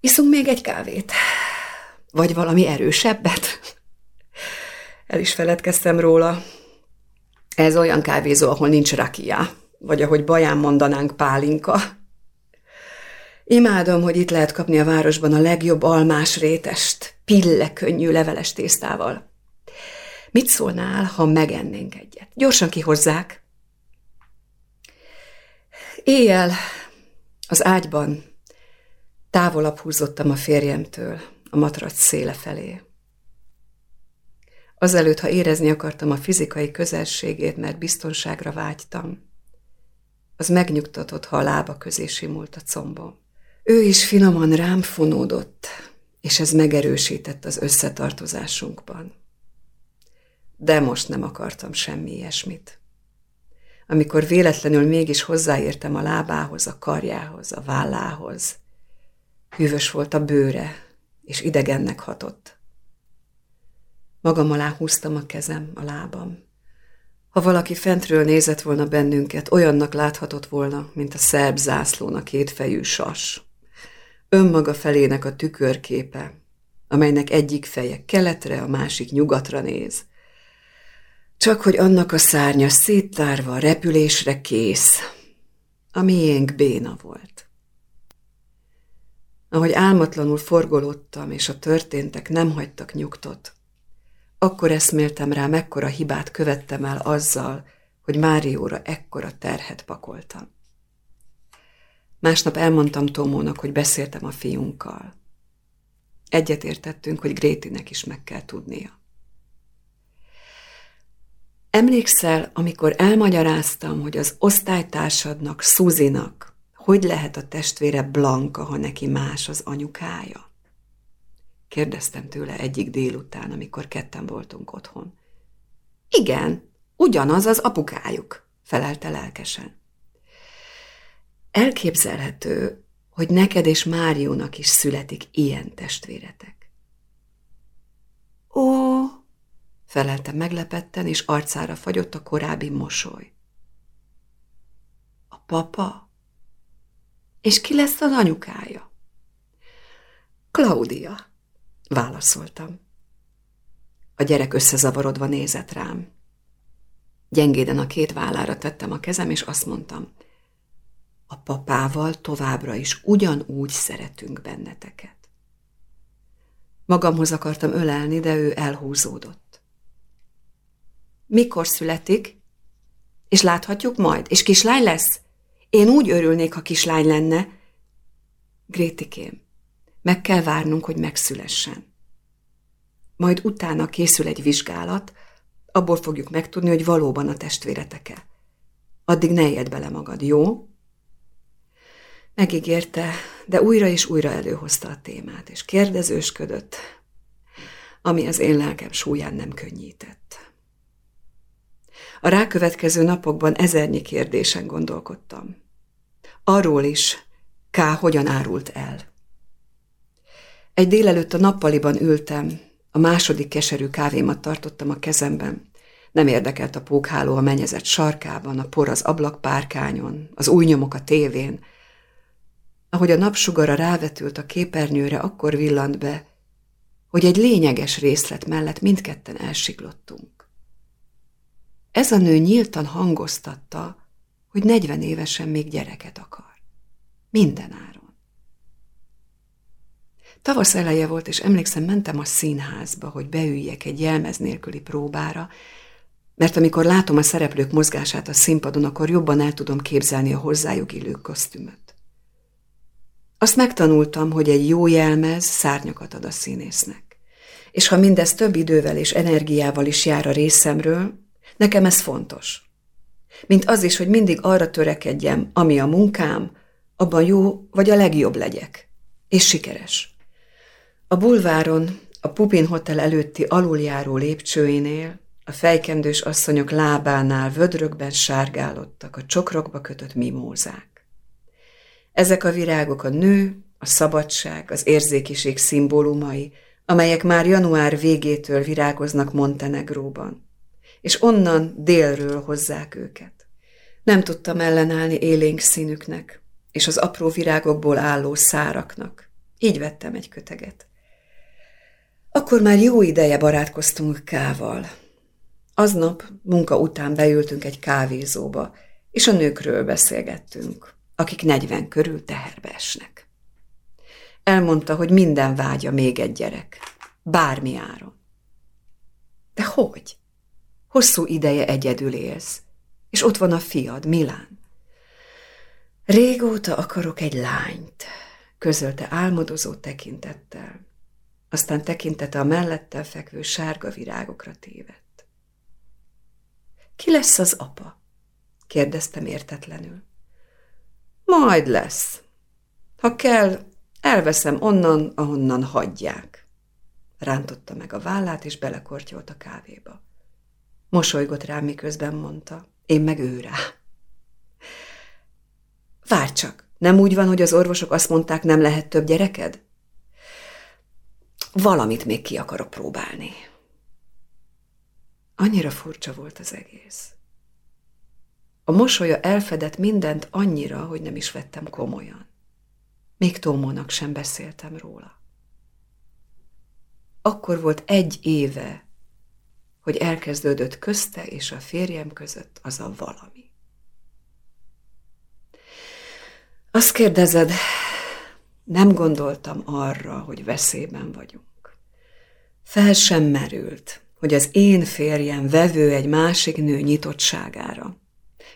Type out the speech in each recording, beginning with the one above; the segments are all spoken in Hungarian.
Iszunk még egy kávét? Vagy valami erősebbet? El is feledkeztem róla. Ez olyan kávézó, ahol nincs rakia, vagy ahogy baján mondanánk pálinka. Imádom, hogy itt lehet kapni a városban a legjobb almás rétest, pille könnyű leveles tésztával. Mit szólnál, ha megennénk egyet? Gyorsan kihozzák. Éjjel az ágyban távolabb húzottam a férjemtől, a matrac széle felé. Azelőtt, ha érezni akartam a fizikai közelségét, mert biztonságra vágytam, az megnyugtatott, ha a lába közé simult a combom. Ő is finoman rám fonódott, és ez megerősített az összetartozásunkban. De most nem akartam semmi ilyesmit. Amikor véletlenül mégis hozzáértem a lábához, a karjához, a vállához, hűvös volt a bőre, és idegennek hatott. Magam alá húztam a kezem, a lábam. Ha valaki fentről nézett volna bennünket, olyannak láthatott volna, mint a szerb zászlón a kétfejű sas. Önmaga felének a tükörképe, amelynek egyik feje keletre, a másik nyugatra néz. Csak hogy annak a szárnya széttárva, repülésre kész. A miénk béna volt. Ahogy álmatlanul forgolódtam, és a történtek nem hagytak nyugtot, akkor eszméltem rá, mekkora hibát követtem el azzal, hogy Márióra ekkora terhet pakoltam. Másnap elmondtam Tomónak, hogy beszéltem a fiunkkal. Egyetértettünk, hogy Grétinek is meg kell tudnia. Emlékszel, amikor elmagyaráztam, hogy az osztálytársadnak, Szuzinak, hogy lehet a testvére Blanka, ha neki más az anyukája? Kérdeztem tőle egyik délután, amikor ketten voltunk otthon. Igen, ugyanaz az apukájuk, felelte lelkesen. Elképzelhető, hogy neked és Máriónak is születik ilyen testvéretek. Ó, felelte meglepetten, és arcára fagyott a korábbi mosoly. A papa? És ki lesz az anyukája? Claudia, válaszoltam. A gyerek összezavarodva nézett rám. Gyengéden a két vállára tettem a kezem, és azt mondtam, a papával továbbra is ugyanúgy szeretünk benneteket. Magamhoz akartam ölelni, de ő elhúzódott. Mikor születik? És láthatjuk majd? És kislány lesz? Én úgy örülnék, ha kislány lenne. Grétikém, meg kell várnunk, hogy megszülessen. Majd utána készül egy vizsgálat, abból fogjuk megtudni, hogy valóban a testvéreteke. Addig ne ijedj bele magad, jó? Megígérte, de újra és újra előhozta a témát, és kérdezősködött, ami az én lelkem súlyán nem könnyített. A rákövetkező napokban ezernyi kérdésen gondolkodtam. Arról is, K. hogyan árult el. Egy délelőtt a nappaliban ültem, a második keserű kávémat tartottam a kezemben. Nem érdekelt a pókháló a menyezet sarkában, a por az ablakpárkányon, az új nyomok a tévén. Ahogy a napsugara rávetült a képernyőre, akkor villant be, hogy egy lényeges részlet mellett mindketten elsiklottunk. Ez a nő nyíltan hangoztatta, hogy negyven évesen még gyereket akar. Minden áron. Tavasz eleje volt, és emlékszem, mentem a színházba, hogy beüljek egy jelmez nélküli próbára, mert amikor látom a szereplők mozgását a színpadon, akkor jobban el tudom képzelni a hozzájuk illő kosztümöt. Azt megtanultam, hogy egy jó jelmez szárnyakat ad a színésznek. És ha mindez több idővel és energiával is jár a részemről, nekem ez fontos. Mint az is, hogy mindig arra törekedjem, ami a munkám, abban jó vagy a legjobb legyek. És sikeres. A bulváron, a Pupin Hotel előtti aluljáró lépcsőinél, a fejkendős asszonyok lábánál vödrökben sárgálottak a csokrokba kötött mimózák. Ezek a virágok a nő, a szabadság, az érzékiség szimbólumai, amelyek már január végétől virágoznak Montenegróban, és onnan délről hozzák őket. Nem tudtam ellenállni élénk színüknek, és az apró virágokból álló száraknak, Így vettem egy köteget. Akkor már jó ideje barátkoztunk Kával. Aznap munka után beültünk egy kávézóba, és a nőkről beszélgettünk, akik negyven körül teherbe esnek. Elmondta, hogy minden vágya még egy gyerek, bármi áron. De hogy? Hosszú ideje egyedül élsz, és ott van a fiad, Milán. Régóta akarok egy lányt, közölte álmodozó tekintettel. Aztán tekintete a mellettel fekvő sárga virágokra tévedt. Ki lesz az apa? kérdeztem értetlenül. Majd lesz. Ha kell, elveszem onnan, ahonnan hagyják. Rántotta meg a vállát, és belekortyolt a kávéba. Mosolygott rám, miközben mondta, én meg ő rá. Várj csak, nem úgy van, hogy az orvosok azt mondták, nem lehet több gyereked? Valamit még ki akarok próbálni. Annyira furcsa volt az egész. A mosolya elfedett mindent annyira, hogy nem is vettem komolyan. Még Tómónak sem beszéltem róla. Akkor volt egy éve, hogy elkezdődött közte és a férjem között az a valami. Azt kérdezed, nem gondoltam arra, hogy veszélyben vagyunk. Fel sem merült, hogy az én férjem vevő egy másik nő nyitottságára.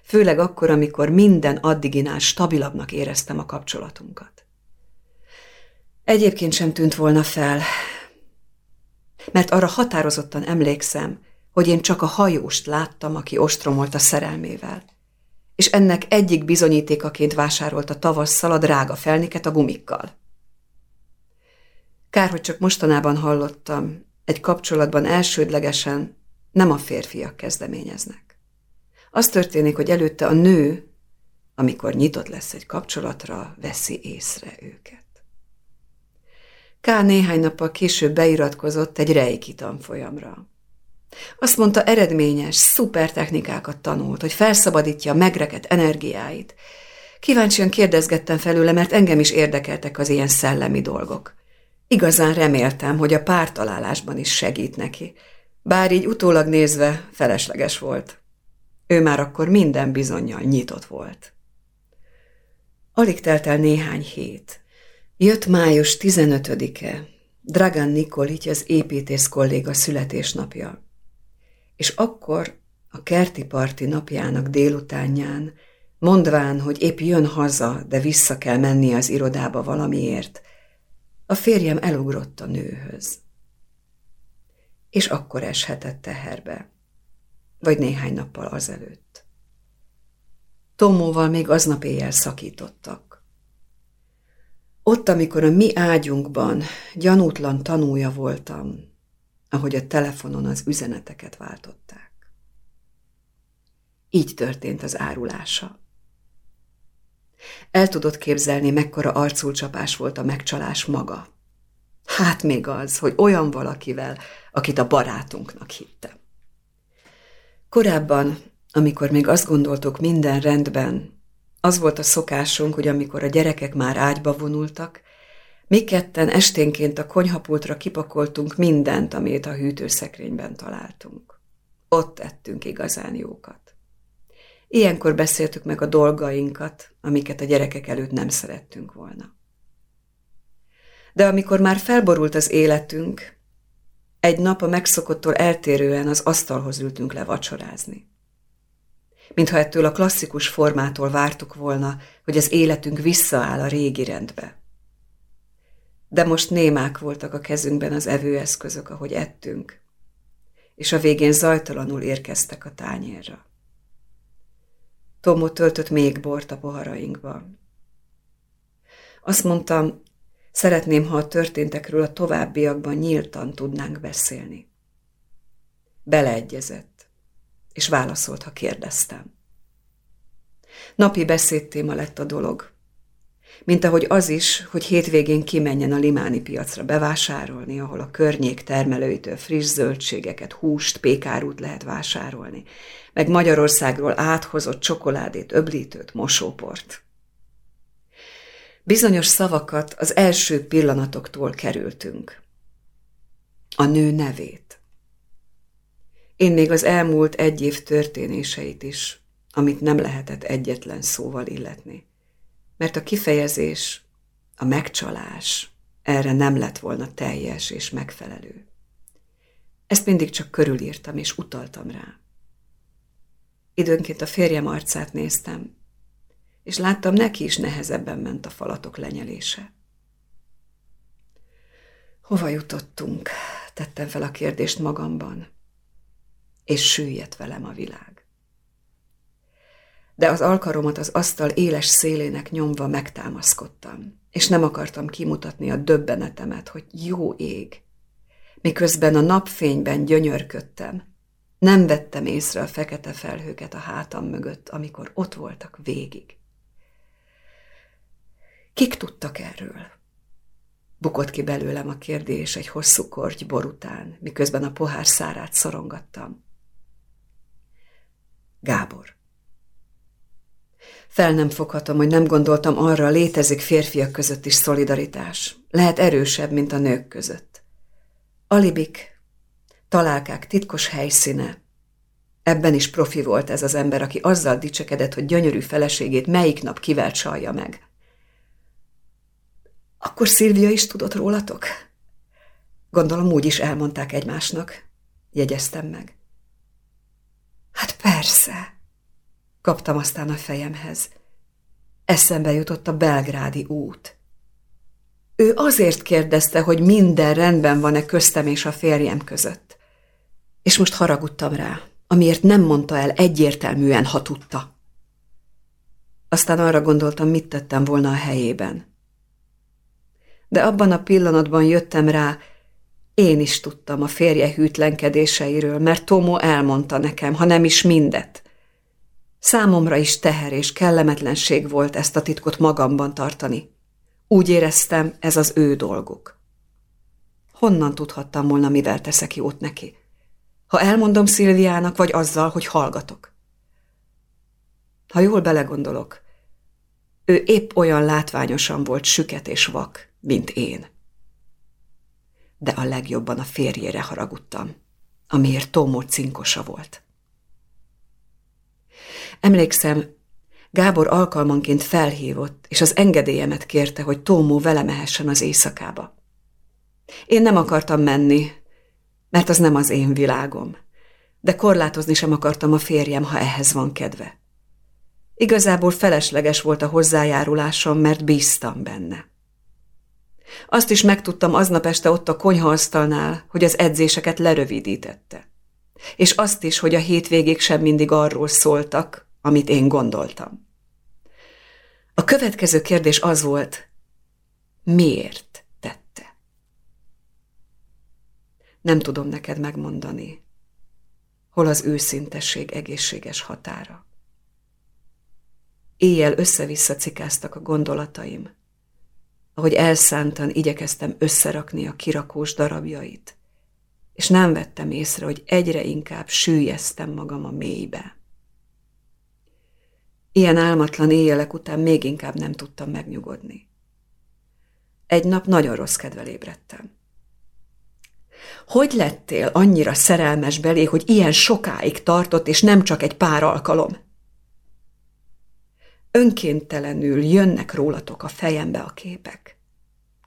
Főleg akkor, amikor minden addiginál stabilabbnak éreztem a kapcsolatunkat. Egyébként sem tűnt volna fel, mert arra határozottan emlékszem, hogy én csak a hajóst láttam, aki ostromolt a szerelmével és ennek egyik bizonyítékaként vásárolta tavasszal a drága felniket a gumikkal. Kár, hogy csak mostanában hallottam, egy kapcsolatban elsődlegesen nem a férfiak kezdeményeznek. Az történik, hogy előtte a nő, amikor nyitott lesz egy kapcsolatra, veszi észre őket. K. néhány nappal később beiratkozott egy reiki tanfolyamra. Azt mondta, eredményes, szuper technikákat tanult, hogy felszabadítja a megrekedt energiáit. Kíváncsian kérdezgettem felőle, mert engem is érdekeltek az ilyen szellemi dolgok. Igazán reméltem, hogy a pártalálásban is segít neki, bár így utólag nézve felesleges volt. Ő már akkor minden bizonyal nyitott volt. Alig telt el néhány hét. Jött május 15-e, Dragan Nikolic az építész kolléga születésnapja és akkor a kerti parti napjának délutánján, mondván, hogy épp jön haza, de vissza kell menni az irodába valamiért, a férjem elugrott a nőhöz. És akkor eshetett teherbe, vagy néhány nappal azelőtt. Tomóval még aznap éjjel szakítottak. Ott, amikor a mi ágyunkban gyanútlan tanúja voltam, ahogy a telefonon az üzeneteket váltották. Így történt az árulása. El tudott képzelni, mekkora arculcsapás volt a megcsalás maga. Hát még az, hogy olyan valakivel, akit a barátunknak hittem. Korábban, amikor még azt gondoltuk minden rendben, az volt a szokásunk, hogy amikor a gyerekek már ágyba vonultak, mi ketten esténként a konyhapultra kipakoltunk mindent, amit a hűtőszekrényben találtunk. Ott ettünk igazán jókat. Ilyenkor beszéltük meg a dolgainkat, amiket a gyerekek előtt nem szerettünk volna. De amikor már felborult az életünk, egy nap a megszokottól eltérően az asztalhoz ültünk le vacsorázni. Mintha ettől a klasszikus formától vártuk volna, hogy az életünk visszaáll a régi rendbe de most némák voltak a kezünkben az evőeszközök, ahogy ettünk, és a végén zajtalanul érkeztek a tányérra. Tomó töltött még bort a poharainkba. Azt mondtam, szeretném, ha a történtekről a továbbiakban nyíltan tudnánk beszélni. Beleegyezett, és válaszolt, ha kérdeztem. Napi beszédtéma lett a dolog, mint ahogy az is, hogy hétvégén kimenjen a limáni piacra bevásárolni, ahol a környék termelőitől friss zöldségeket, húst, pékárút lehet vásárolni, meg Magyarországról áthozott csokoládét, öblítőt, mosóport. Bizonyos szavakat az első pillanatoktól kerültünk. A nő nevét. Én még az elmúlt egy év történéseit is, amit nem lehetett egyetlen szóval illetni. Mert a kifejezés, a megcsalás erre nem lett volna teljes és megfelelő. Ezt mindig csak körülírtam és utaltam rá. Időnként a férjem arcát néztem, és láttam, neki is nehezebben ment a falatok lenyelése. Hova jutottunk? Tettem fel a kérdést magamban, és süllyedt velem a világ. De az alkaromat az asztal éles szélének nyomva megtámaszkodtam, és nem akartam kimutatni a döbbenetemet, hogy jó ég. Miközben a napfényben gyönyörködtem, nem vettem észre a fekete felhőket a hátam mögött, amikor ott voltak végig. Kik tudtak erről? Bukott ki belőlem a kérdés egy hosszú korty bor után, miközben a pohár szárát szorongattam. Gábor. Fel nem foghatom, hogy nem gondoltam arra, létezik férfiak között is szolidaritás. Lehet erősebb, mint a nők között. Alibik, találkák titkos helyszíne. Ebben is profi volt ez az ember, aki azzal dicsekedett, hogy gyönyörű feleségét melyik nap kivel csalja meg. Akkor Szilvia is tudott rólatok? Gondolom úgy is elmondták egymásnak. Jegyeztem meg. Hát persze, kaptam aztán a fejemhez. Eszembe jutott a belgrádi út. Ő azért kérdezte, hogy minden rendben van-e köztem és a férjem között. És most haragudtam rá, amiért nem mondta el egyértelműen, ha tudta. Aztán arra gondoltam, mit tettem volna a helyében de abban a pillanatban jöttem rá, én is tudtam a férje hűtlenkedéseiről, mert Tomo elmondta nekem, ha nem is mindet. Számomra is teher és kellemetlenség volt ezt a titkot magamban tartani. Úgy éreztem, ez az ő dolguk. Honnan tudhattam volna, mivel teszek jót neki? Ha elmondom Szilviának, vagy azzal, hogy hallgatok. Ha jól belegondolok, ő épp olyan látványosan volt süket és vak, mint én. De a legjobban a férjére haragudtam, amiért Tomó cinkosa volt. Emlékszem, Gábor alkalmanként felhívott, és az engedélyemet kérte, hogy Tómó vele mehessen az éjszakába. Én nem akartam menni, mert az nem az én világom, de korlátozni sem akartam a férjem, ha ehhez van kedve. Igazából felesleges volt a hozzájárulásom, mert bíztam benne. Azt is megtudtam aznap este ott a konyhaasztalnál, hogy az edzéseket lerövidítette. És azt is, hogy a hétvégék sem mindig arról szóltak, amit én gondoltam. A következő kérdés az volt, miért tette? Nem tudom neked megmondani, hol az őszintesség egészséges határa. Éjjel össze-vissza cikáztak a gondolataim, ahogy elszántan igyekeztem összerakni a kirakós darabjait, és nem vettem észre, hogy egyre inkább sűjeztem magam a mélybe. Ilyen álmatlan éjjelek után még inkább nem tudtam megnyugodni. Egy nap nagyon rossz kedvel ébredtem. Hogy lettél annyira szerelmes belé, hogy ilyen sokáig tartott, és nem csak egy pár alkalom? Önkéntelenül jönnek rólatok a fejembe a képek.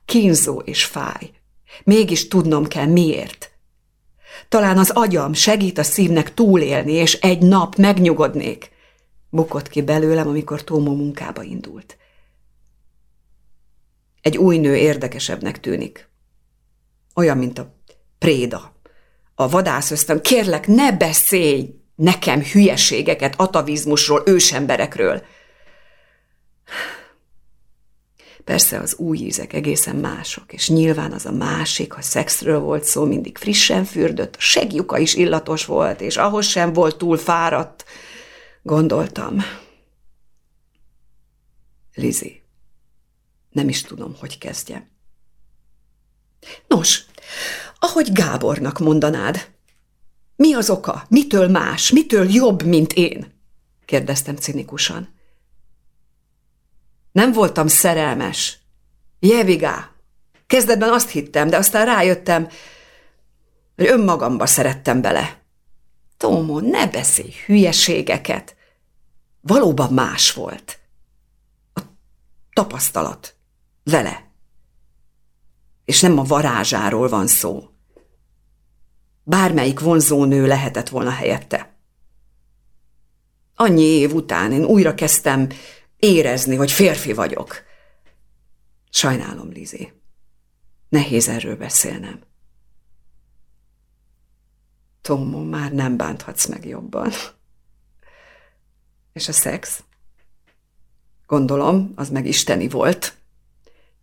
Kínzó és fáj. Mégis tudnom kell miért. Talán az agyam segít a szívnek túlélni, és egy nap megnyugodnék. Bukott ki belőlem, amikor Tómo munkába indult. Egy új nő érdekesebbnek tűnik. Olyan, mint a préda. A vadász ösztön, kérlek, ne beszélj nekem hülyeségeket atavizmusról, ősemberekről. Persze az új ízek egészen mások, és nyilván az a másik, ha szexről volt szó, mindig frissen fürdött, a segjuka is illatos volt, és ahhoz sem volt túl fáradt. Gondoltam. Lizi, nem is tudom, hogy kezdjem. Nos, ahogy Gábornak mondanád, mi az oka? Mitől más? Mitől jobb, mint én? kérdeztem cinikusan. Nem voltam szerelmes. Jevigá. Kezdetben azt hittem, de aztán rájöttem, hogy önmagamba szerettem bele. Tómo, ne beszélj hülyeségeket. Valóban más volt. A tapasztalat. Vele. És nem a varázsáról van szó. Bármelyik vonzónő lehetett volna helyette. Annyi év után én újra kezdtem érezni, hogy férfi vagyok. Sajnálom, Lizi. Nehéz erről beszélnem. Tomo, már nem bánthatsz meg jobban. És a szex? Gondolom, az meg isteni volt.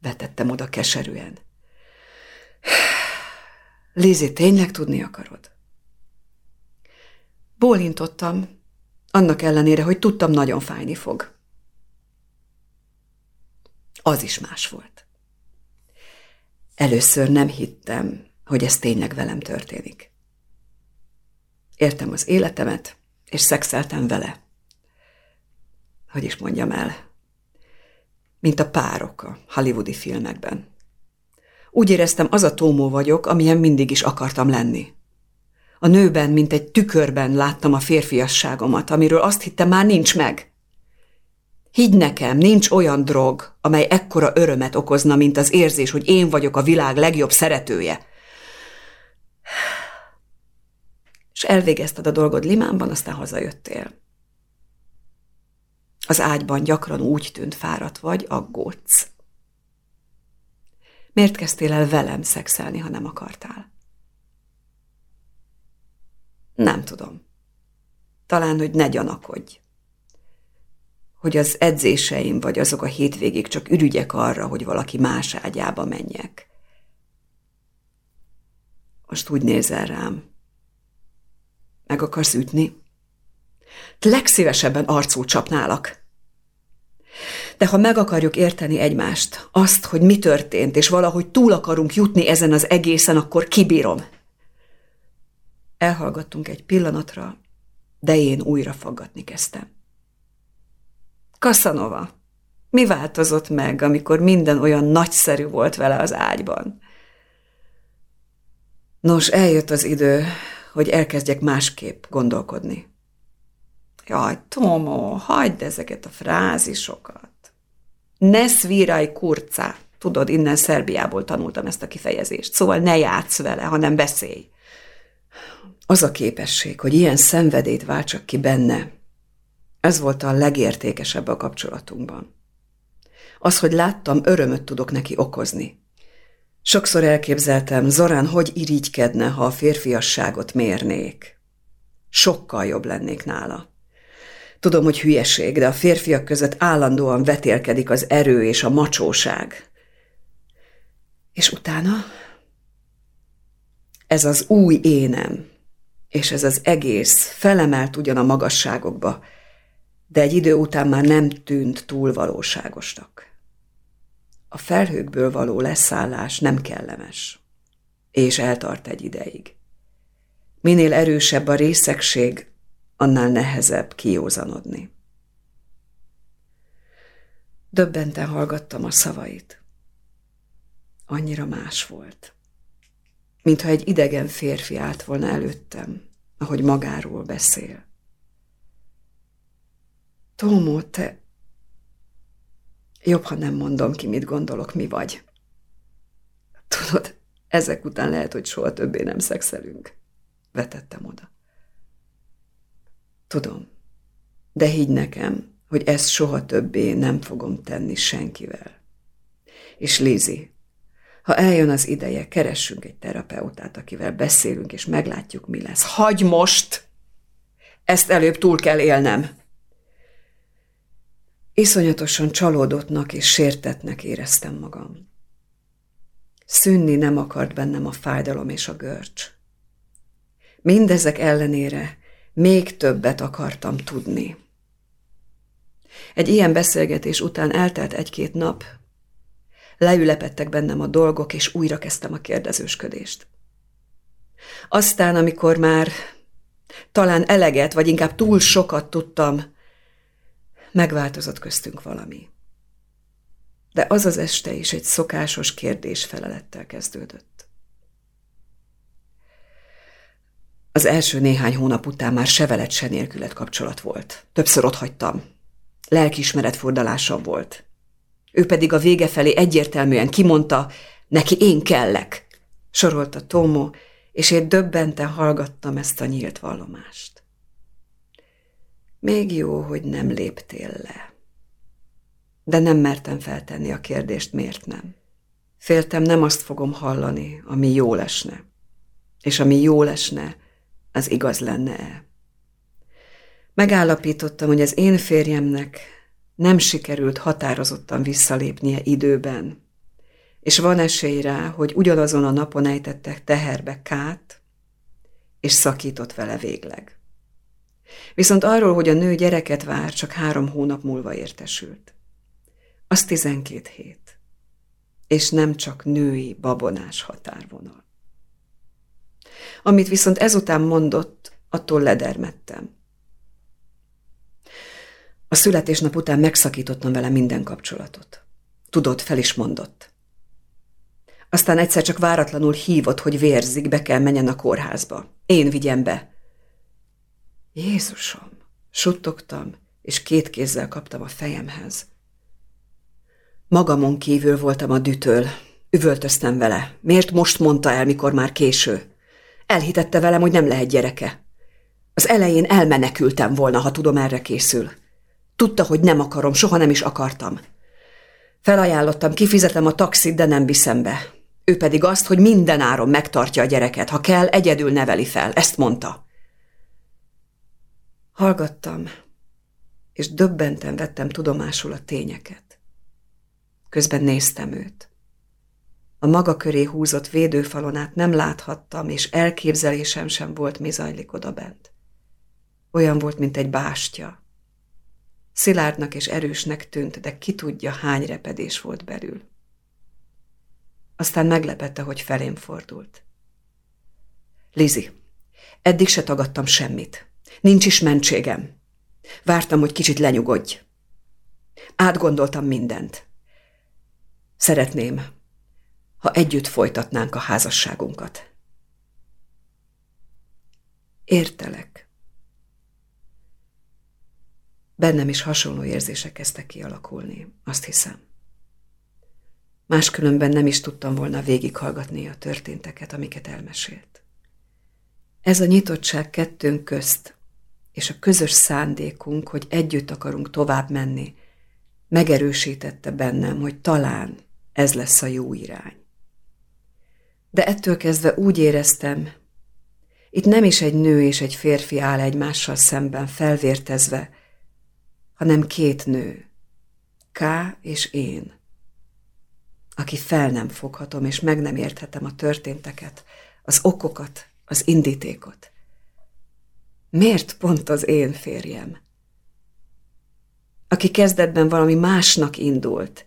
Vetettem oda keserűen. Lizi, tényleg tudni akarod? Bólintottam, annak ellenére, hogy tudtam, nagyon fájni fog. Az is más volt. Először nem hittem, hogy ez tényleg velem történik. Értem az életemet, és szexeltem vele. Hogy is mondjam el, mint a párok a hollywoodi filmekben. Úgy éreztem, az a Tómó vagyok, amilyen mindig is akartam lenni. A nőben, mint egy tükörben láttam a férfiasságomat, amiről azt hittem már nincs meg. Higgy nekem, nincs olyan drog, amely ekkora örömet okozna, mint az érzés, hogy én vagyok a világ legjobb szeretője. És elvégezted a dolgod Limánban, aztán hazajöttél. Az ágyban gyakran úgy tűnt fáradt vagy, aggódsz. Miért kezdtél el velem szexelni, ha nem akartál? Nem tudom. Talán, hogy ne gyanakodj. Hogy az edzéseim vagy azok a hétvégig csak ürügyek arra, hogy valaki más ágyába menjek. Most úgy nézel rám. Meg akarsz ütni? Legszívesebben arcul csapnálak. De ha meg akarjuk érteni egymást, azt, hogy mi történt, és valahogy túl akarunk jutni ezen az egészen, akkor kibírom. Elhallgattunk egy pillanatra, de én újra faggatni kezdtem. Kassanova, mi változott meg, amikor minden olyan nagyszerű volt vele az ágyban? Nos, eljött az idő, hogy elkezdjek másképp gondolkodni. Jaj, Tomo, hagyd ezeket a frázisokat. Ne szvírai kurca. Tudod, innen Szerbiából tanultam ezt a kifejezést. Szóval ne játsz vele, hanem beszélj. Az a képesség, hogy ilyen szenvedét váltsak ki benne, ez volt a legértékesebb a kapcsolatunkban. Az, hogy láttam, örömöt tudok neki okozni. Sokszor elképzeltem, Zorán hogy irigykedne, ha a férfiasságot mérnék. Sokkal jobb lennék nála. Tudom, hogy hülyeség, de a férfiak között állandóan vetélkedik az erő és a macsóság. És utána? Ez az új énem, és ez az egész felemelt ugyan a magasságokba, de egy idő után már nem tűnt túl valóságosnak. A felhőkből való leszállás nem kellemes, és eltart egy ideig. Minél erősebb a részegség, annál nehezebb kiózanodni. Döbbenten hallgattam a szavait. Annyira más volt. Mintha egy idegen férfi állt volna előttem, ahogy magáról beszél. Tómó, te... Jobb, ha nem mondom ki, mit gondolok, mi vagy. Tudod, ezek után lehet, hogy soha többé nem szexelünk. Vetettem oda. Tudom, de higgy nekem, hogy ezt soha többé nem fogom tenni senkivel. És Lizi, ha eljön az ideje, keressünk egy terapeutát, akivel beszélünk, és meglátjuk, mi lesz. Hagy most! Ezt előbb túl kell élnem. Iszonyatosan csalódottnak és sértetnek éreztem magam. Szűnni nem akart bennem a fájdalom és a görcs. Mindezek ellenére még többet akartam tudni. Egy ilyen beszélgetés után eltelt egy-két nap, leülepettek bennem a dolgok, és újra kezdtem a kérdezősködést. Aztán, amikor már talán eleget, vagy inkább túl sokat tudtam, megváltozott köztünk valami. De az az este is egy szokásos kérdés-felelettel kezdődött. Az első néhány hónap után már se veled, se nélkület kapcsolat volt. Többször ott hagytam. Lelkiismeret fordalásom volt. Ő pedig a vége felé egyértelműen kimondta, neki én kellek, sorolta Tomo, és én döbbenten hallgattam ezt a nyílt vallomást. Még jó, hogy nem léptél le. De nem mertem feltenni a kérdést, miért nem. Féltem, nem azt fogom hallani, ami jó lesne. És ami jó lesne, az igaz lenne-e. Megállapítottam, hogy az én férjemnek nem sikerült határozottan visszalépnie időben, és van esély rá, hogy ugyanazon a napon ejtettek teherbe Kát, és szakított vele végleg. Viszont arról, hogy a nő gyereket vár, csak három hónap múlva értesült. Az tizenkét hét. És nem csak női babonás határvonal. Amit viszont ezután mondott, attól ledermettem. A születésnap után megszakítottam vele minden kapcsolatot. Tudod, fel is mondott. Aztán egyszer csak váratlanul hívott, hogy vérzik, be kell menjen a kórházba. Én vigyem be. Jézusom! Suttogtam, és két kézzel kaptam a fejemhez. Magamon kívül voltam a dütől. Üvöltöztem vele. Miért most mondta el, mikor már késő? Elhitette velem, hogy nem lehet gyereke. Az elején elmenekültem volna, ha tudom, erre készül. Tudta, hogy nem akarom, soha nem is akartam. Felajánlottam, kifizetem a taxit, de nem viszem be. Ő pedig azt, hogy minden áron megtartja a gyereket, ha kell, egyedül neveli fel. Ezt mondta. Hallgattam, és döbbenten vettem tudomásul a tényeket. Közben néztem őt. A maga köré húzott védőfalon át nem láthattam, és elképzelésem sem volt, mi zajlik odabent. Olyan volt, mint egy bástya. Szilárdnak és erősnek tűnt, de ki tudja, hány repedés volt belül. Aztán meglepette, hogy felém fordult. Lizi, eddig se tagadtam semmit. Nincs is mentségem. Vártam, hogy kicsit lenyugodj. Átgondoltam mindent. Szeretném, ha együtt folytatnánk a házasságunkat. Értelek. Bennem is hasonló érzések kezdtek kialakulni, azt hiszem. Máskülönben nem is tudtam volna végighallgatni a történteket, amiket elmesélt. Ez a nyitottság kettőnk közt, és a közös szándékunk, hogy együtt akarunk tovább menni, megerősítette bennem, hogy talán ez lesz a jó irány. De ettől kezdve úgy éreztem, itt nem is egy nő és egy férfi áll egymással szemben felvértezve, hanem két nő, K és én, aki fel nem foghatom és meg nem érthetem a történteket, az okokat, az indítékot. Miért pont az én férjem? Aki kezdetben valami másnak indult,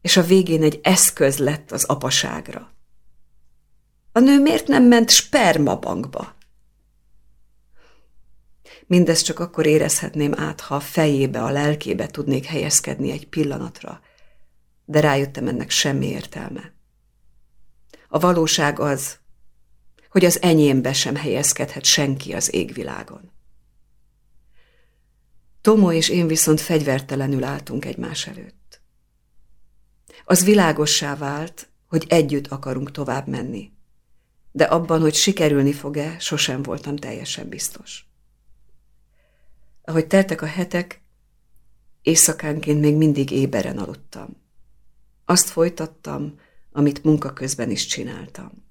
és a végén egy eszköz lett az apaságra. A nő miért nem ment spermabankba? Mindezt csak akkor érezhetném át, ha a fejébe, a lelkébe tudnék helyezkedni egy pillanatra, de rájöttem ennek semmi értelme. A valóság az, hogy az enyémbe sem helyezkedhet senki az égvilágon. Tomo és én viszont fegyvertelenül álltunk egymás előtt. Az világossá vált, hogy együtt akarunk tovább menni, de abban, hogy sikerülni fog-e, sosem voltam teljesen biztos. Ahogy teltek a hetek, éjszakánként még mindig éberen aludtam. Azt folytattam, amit munka közben is csináltam.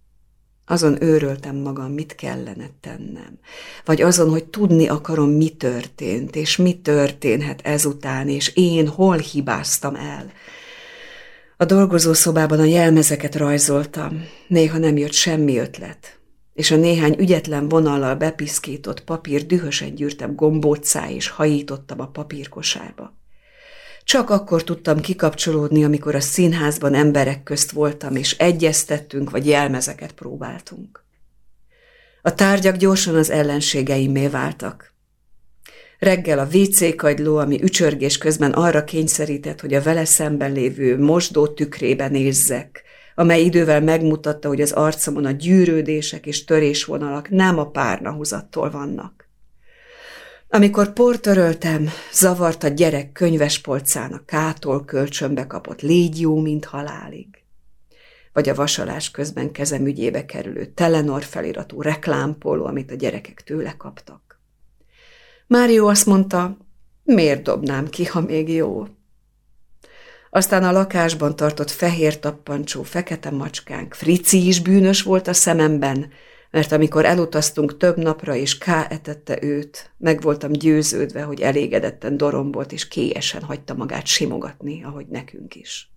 Azon őröltem magam, mit kellene tennem. Vagy azon, hogy tudni akarom, mi történt, és mi történhet ezután, és én hol hibáztam el. A dolgozószobában a jelmezeket rajzoltam, néha nem jött semmi ötlet, és a néhány ügyetlen vonallal bepiszkított papír dühösen gyűrtem gombócá, és hajítottam a papírkosárba. Csak akkor tudtam kikapcsolódni, amikor a színházban emberek közt voltam, és egyeztettünk, vagy jelmezeket próbáltunk. A tárgyak gyorsan az ellenségeimé váltak. Reggel a WC kagyló, ami ücsörgés közben arra kényszerített, hogy a vele szemben lévő mosdó tükrébe nézzek, amely idővel megmutatta, hogy az arcomon a gyűrődések és törésvonalak nem a párnahuzattól vannak. Amikor portöröltem, zavart a gyerek könyvespolcán a kától kölcsönbe kapott légy jó, mint halálig. Vagy a vasalás közben kezem ügyébe kerülő Telenor feliratú reklámpóló, amit a gyerekek tőle kaptak. Mário azt mondta, miért dobnám ki, ha még jó? Aztán a lakásban tartott fehér tappancsó, fekete macskánk, Frici is bűnös volt a szememben, mert amikor elutaztunk több napra, és K etette őt, meg voltam győződve, hogy elégedetten dorombolt, és kélyesen hagyta magát simogatni, ahogy nekünk is.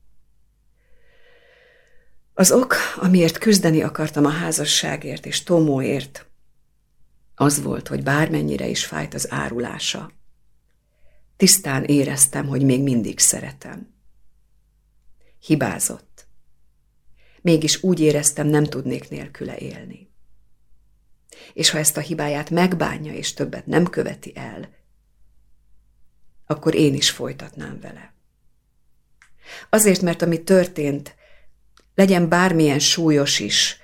Az ok, amiért küzdeni akartam a házasságért és Tomóért, az volt, hogy bármennyire is fájt az árulása. Tisztán éreztem, hogy még mindig szeretem. Hibázott. Mégis úgy éreztem, nem tudnék nélküle élni. És ha ezt a hibáját megbánja és többet nem követi el, akkor én is folytatnám vele. Azért, mert ami történt, legyen bármilyen súlyos is,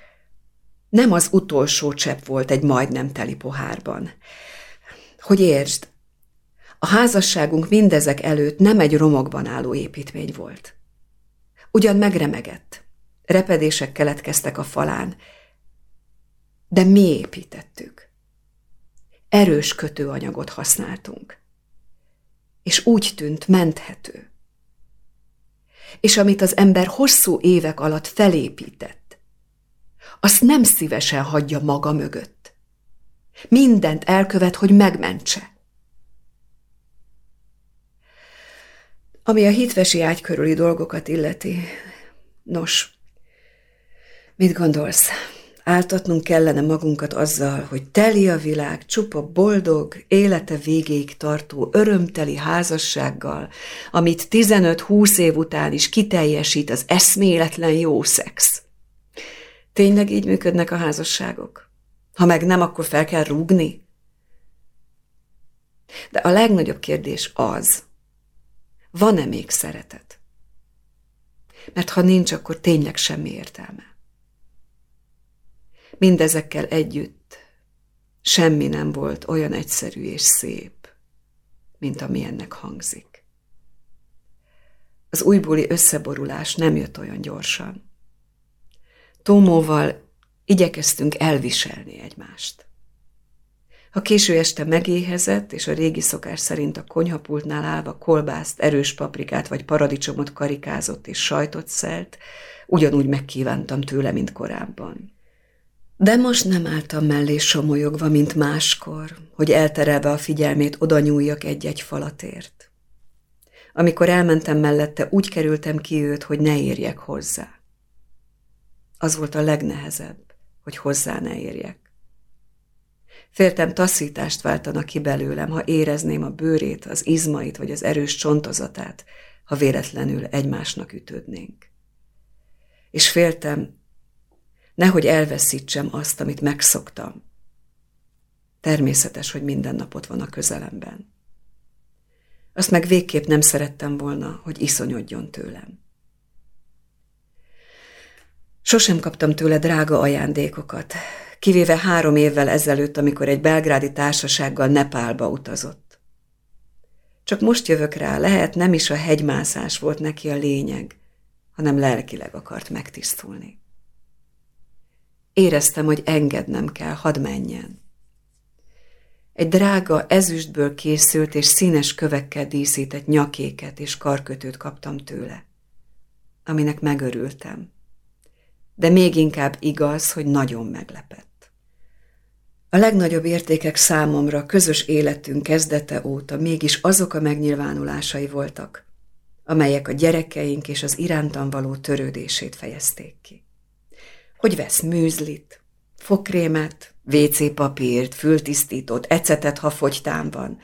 nem az utolsó csepp volt egy majdnem teli pohárban. Hogy értsd, a házasságunk mindezek előtt nem egy romokban álló építmény volt. Ugyan megremegett, repedések keletkeztek a falán, de mi építettük. Erős kötőanyagot használtunk, és úgy tűnt menthető. És amit az ember hosszú évek alatt felépített, azt nem szívesen hagyja maga mögött. Mindent elkövet, hogy megmentse. Ami a hitvesi ágy körüli dolgokat illeti. Nos, mit gondolsz? Áltatnunk kellene magunkat azzal, hogy teli a világ csupa boldog, élete végéig tartó, örömteli házassággal, amit 15-20 év után is kiteljesít az eszméletlen jó szex. Tényleg így működnek a házasságok? Ha meg nem, akkor fel kell rúgni? De a legnagyobb kérdés az, van-e még szeretet? Mert ha nincs, akkor tényleg semmi értelme. Mindezekkel együtt semmi nem volt olyan egyszerű és szép, mint ami ennek hangzik. Az újbóli összeborulás nem jött olyan gyorsan. Tómóval igyekeztünk elviselni egymást. Ha késő este megéhezett, és a régi szokás szerint a konyhapultnál állva kolbászt, erős paprikát vagy paradicsomot karikázott és sajtot szelt, ugyanúgy megkívántam tőle, mint korábban. De most nem álltam mellé somolyogva, mint máskor, hogy elterelve a figyelmét oda nyúljak egy-egy falatért. Amikor elmentem mellette, úgy kerültem ki őt, hogy ne érjek hozzá. Az volt a legnehezebb, hogy hozzá ne érjek. Féltem taszítást váltana ki belőlem, ha érezném a bőrét, az izmait vagy az erős csontozatát, ha véletlenül egymásnak ütődnénk. És féltem, nehogy elveszítsem azt, amit megszoktam. Természetes, hogy minden napot van a közelemben. Azt meg végképp nem szerettem volna, hogy iszonyodjon tőlem. Sosem kaptam tőle drága ajándékokat, kivéve három évvel ezelőtt, amikor egy belgrádi társasággal Nepálba utazott. Csak most jövök rá, lehet nem is a hegymászás volt neki a lényeg, hanem lelkileg akart megtisztulni. Éreztem, hogy engednem kell, hadd menjen. Egy drága, ezüstből készült és színes kövekkel díszített nyakéket és karkötőt kaptam tőle, aminek megörültem. De még inkább igaz, hogy nagyon meglepett. A legnagyobb értékek számomra közös életünk kezdete óta mégis azok a megnyilvánulásai voltak, amelyek a gyerekeink és az irántan való törődését fejezték ki. Hogy vesz műzlit, fokrémet, WC papírt, fültisztítót, ecetet, ha fogytán van,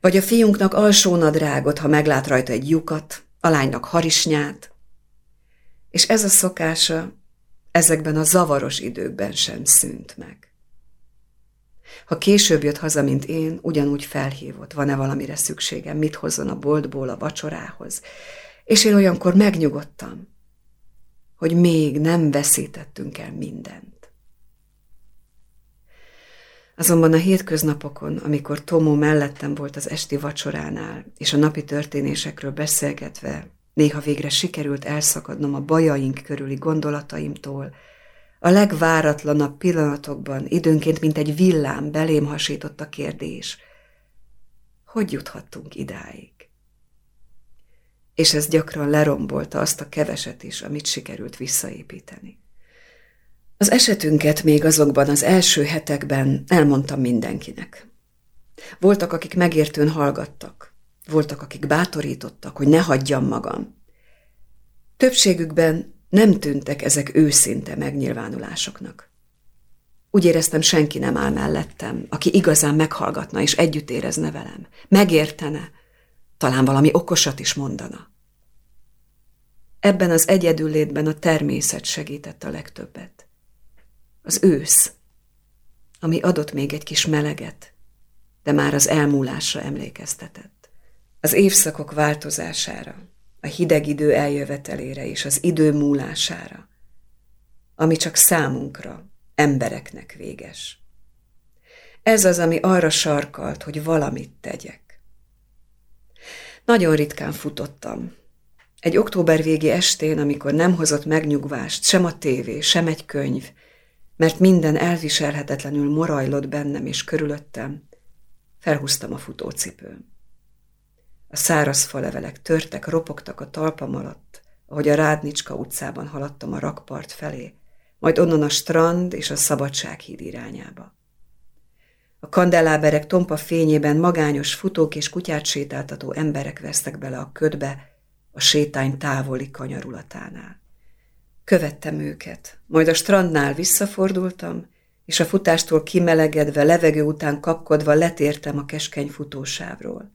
vagy a fiunknak alsónadrágot, ha meglát rajta egy lyukat, a lánynak harisnyát. És ez a szokása ezekben a zavaros időkben sem szűnt meg. Ha később jött haza, mint én, ugyanúgy felhívott, van-e valamire szükségem, mit hozzon a boltból a vacsorához. És én olyankor megnyugodtam, hogy még nem veszítettünk el mindent. Azonban a hétköznapokon, amikor Tomó mellettem volt az esti vacsoránál, és a napi történésekről beszélgetve, néha végre sikerült elszakadnom a bajaink körüli gondolataimtól, a legváratlanabb pillanatokban időnként, mint egy villám belém hasított a kérdés. Hogy juthattunk idáig? És ez gyakran lerombolta azt a keveset is, amit sikerült visszaépíteni. Az esetünket még azokban az első hetekben elmondtam mindenkinek. Voltak, akik megértőn hallgattak, voltak, akik bátorítottak, hogy ne hagyjam magam. Többségükben nem tűntek ezek őszinte megnyilvánulásoknak. Úgy éreztem, senki nem áll mellettem, aki igazán meghallgatna és együtt érezne velem. Megértene, talán valami okosat is mondana. Ebben az egyedüllétben a természet segített a legtöbbet. Az ősz, ami adott még egy kis meleget, de már az elmúlásra emlékeztetett. Az évszakok változására, a hideg idő eljövetelére és az idő múlására, ami csak számunkra, embereknek véges. Ez az, ami arra sarkalt, hogy valamit tegyek. Nagyon ritkán futottam. Egy október végi estén, amikor nem hozott megnyugvást sem a tévé, sem egy könyv, mert minden elviselhetetlenül morajlott bennem és körülöttem, felhúztam a futócipőm. A száraz falevelek törtek, ropogtak a talpam alatt, ahogy a Rádnicska utcában haladtam a rakpart felé, majd onnan a strand és a szabadsághíd irányába. A kandeláberek tompa fényében magányos futók és kutyát sétáltató emberek vesztek bele a ködbe, a sétány távoli kanyarulatánál. Követtem őket, majd a strandnál visszafordultam, és a futástól kimelegedve, levegő után kapkodva letértem a keskeny futósávról.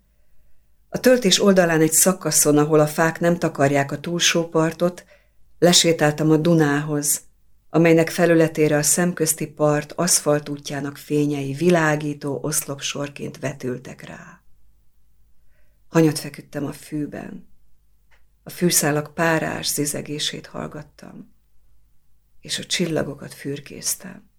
A töltés oldalán egy szakaszon, ahol a fák nem takarják a túlsó partot, lesétáltam a Dunához, amelynek felületére a szemközti part aszfaltútjának fényei világító oszlopsorként vetültek rá. Hanyat feküdtem a fűben. A fűszálak párás zizegését hallgattam, és a csillagokat fürkésztem.